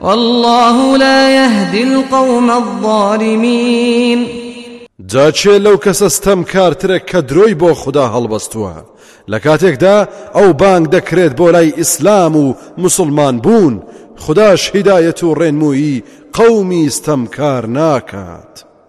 واللە لا یهدی القوم الظالمین جا کێ لەو کەسە ستەمکارترە کە درۆی بۆ خودا هەڵبەستووە لە کاتێکدا ئەو بانگ دەکرێت بۆ لای ئیسلام و مسلمان بوون خداش هیدایەت و ڕێنمووی قەومی ستەمکار ناکات.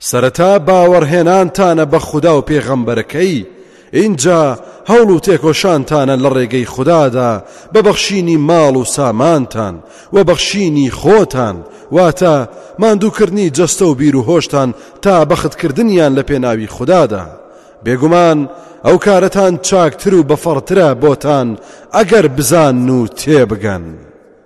سەرەتا باوەڕهێنانتانە بە خودا و پێغەمبەرەکەی، ئینجا هەوڵ و تێکۆشانتانە لە ڕێگەی خودادا بە بەخشینی ماڵ و سامانتان و بەخشینی خۆتان، واتە ماندووکردنی جەستە و بیر و هۆشتان تا بەختکردنیان لە پێناوی خودادا، بێگومان ئەو کارەتان چاکتر و بەفەڕترە بۆتان ئەگەر بزانن و تێبگەن.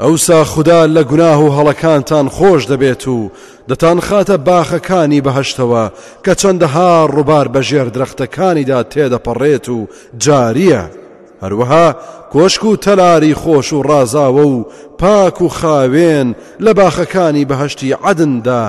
ئەوسا خودا لە گوناه و هەڵەکانتان خۆش دەبێت و دەتانخاتە باخەکانی بەهەشتەوە کە چەندەها ڕووبار بەژێر درەختەکانیدا تێدەپەڕێت و جارییە هەروەها کۆشک و تەلاری خۆش و ڕازاوە و پاک و خاوێن لە باخەکانی بەهشتی عەدندا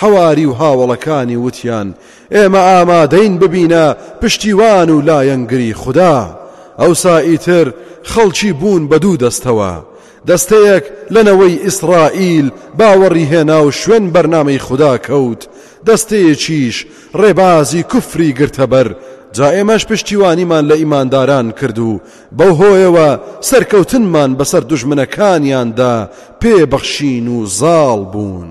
حەواری و هاوەڵەکانی وتیان، ئێمە ئامادەین ببینە پشتیوان و لایەنگری خودا. ئەوسا ئیتر خەڵکی بوون بە دوو دەستەوە، دەستەیەک لە نەوەی ئیسرائیل باوەڕی هێنا و شوێن بەرنامەی خودا کەوت، دەستەیەکیش ڕێبازی کوفری گرتە بەر، جا ئێمەش پشتیوانیمان لە ئیمانداران کرد و بەو هۆیەوە سەرکەوتنمان بەسەر دوژمنەکانیاندا پێ بەخشین و زاڵ بوون.